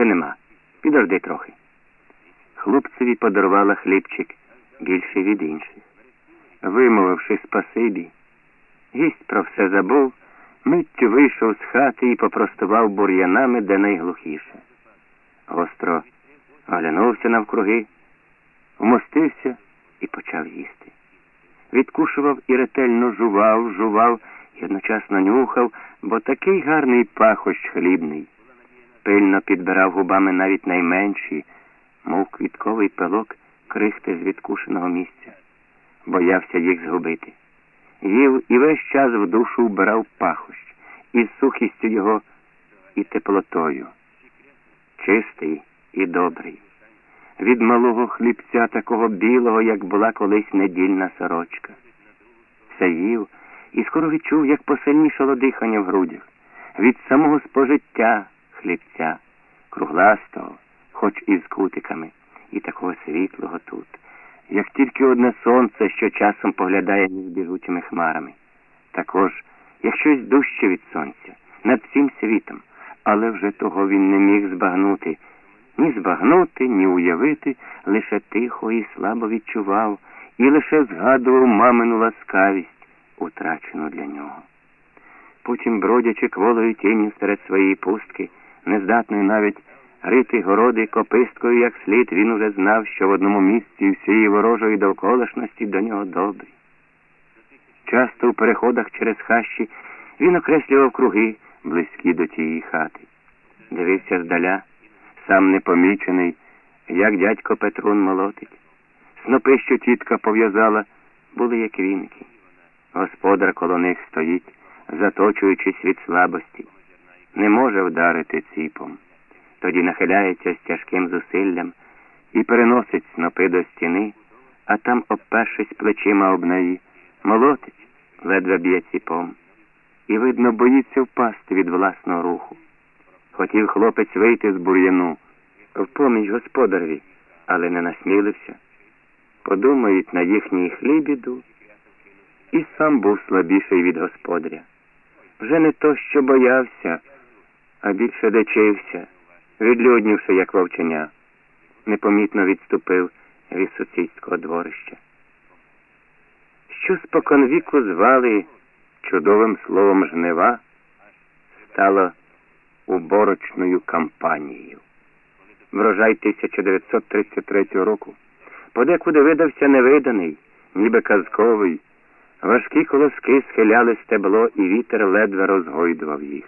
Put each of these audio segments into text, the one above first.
Вже нема. Підожди трохи. Хлопцеві подарувала хлібчик більше від інших. Вимовивши спасибі, гість про все забув, миттю вийшов з хати і попростував бур'янами де найглухіше. Гостро оглянувся навкруги, вмостився і почав їсти. Відкушував і ретельно жував, жував і одночасно нюхав, бо такий гарний пахощ хлібний. Пильно підбирав губами навіть найменші, мов квітковий пилок крихти з відкушеного місця. Боявся їх згубити. Їв і весь час в душу вбирав пахощ, із сухістю його і теплотою. Чистий і добрий. Від малого хлібця, такого білого, як була колись недільна сорочка. Все їв і скоро відчув, як посильнішало дихання в грудях. Від самого спожиття хлібця, кругластого, хоч і з кутиками, і такого світлого тут, як тільки одне сонце, що часом поглядає між біжучими хмарами. Також, як щось дужче від сонця, над всім світом, але вже того він не міг збагнути. Ні збагнути, ні уявити, лише тихо і слабо відчував, і лише згадував мамину ласкавість, утрачену для нього. Потім, бродячи кволою тінню серед своєї пустки, нездатною навіть рити городи кописткою як слід, він уже знав, що в одному місці всієї ворожої довколишності до нього добрі. Часто у переходах через хащі він окреслював круги, близькі до тієї хати. Дивився здаля, сам непомічений, як дядько Петрун молотить. Снопи, що тітка пов'язала, були як вінки. Господар коло них стоїть, заточуючись від слабості, не може вдарити ціпом. Тоді нахиляється з тяжким зусиллям і переносить снопи до стіни, а там, обпершись плечима об неї, молотить, ледве б'є ціпом. І, видно, боїться впасти від власного руху. Хотів хлопець вийти з бур'яну в поміч господареві, але не насмілився. Подумають на їхній хлібіду, і сам був слабіший від господаря. Вже не то, що боявся, а більше дичився, відлюднівши, як вовченя, непомітно відступив від сусідського дворища. Що споконвіку звали чудовим словом жнива, стало уборочною кампанією. Врожай 1933 року подекуди видався невиданий, ніби казковий. Важкі колоски схиляли стебло, і вітер ледве розгойдував їх.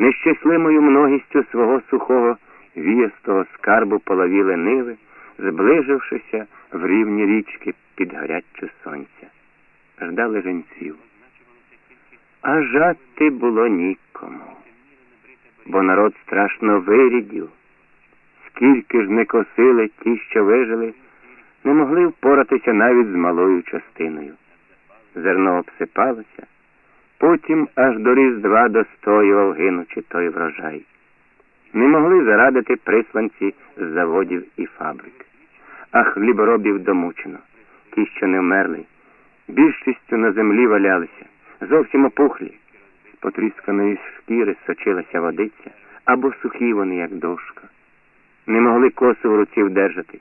Нещасливою многістю свого сухого віястого скарбу половіли ниви, зближившися в рівні річки під гаряччю сонця. Ждали женців. А жати було нікому, бо народ страшно вирідів. Скільки ж не косили ті, що вижили, не могли впоратися навіть з малою частиною. Зерно обсипалося, потім аж до Різдва достоював гинучи той врожай. Не могли зарадити присланці з заводів і фабрик, а хліборобів домучено, ті, що не вмерли, більшістю на землі валялися, зовсім опухлі, з потрісканої шкіри сочилася водиця, або сухі вони, як дошка. Не могли косу в руці вдержати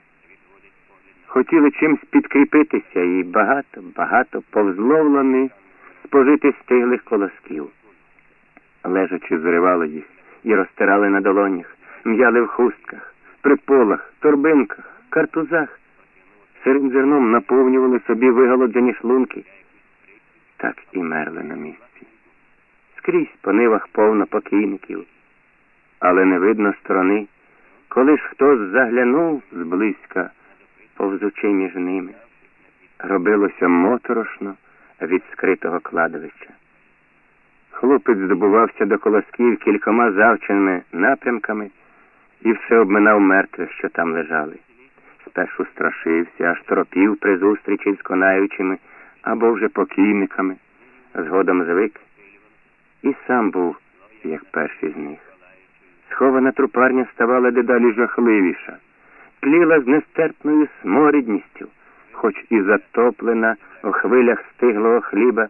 хотіли чимсь підкріпитися і багато, багато повзловлені спожити стиглих колосків. Лежачи, зривали їх і розтирали на долонях, м'яли в хустках, при полах, торбинках, картузах, сирим зерном наповнювали собі виголоджені шлунки. Так і мерли на місці. Скрізь по нивах повно покійників, але не видно сторони, коли ж хтось заглянув зблизька повзучи між ними. Робилося моторошно від скритого кладовища. Хлопець здобувався до колосків кількома завченими напрямками і все обминав мертвих, що там лежали. Спершу страшився, аж торопів при зустрічі з конаючими або вже покійниками, згодом звик і сам був, як перший з них. Схована трупарня ставала дедалі жахливіша тліла з нестерпною сморідністю, хоч і затоплена у хвилях стиглого хліба,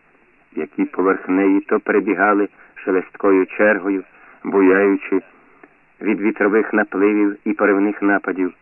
які поверх неї то перебігали шелесткою чергою, буяючи від вітрових напливів і поривних нападів.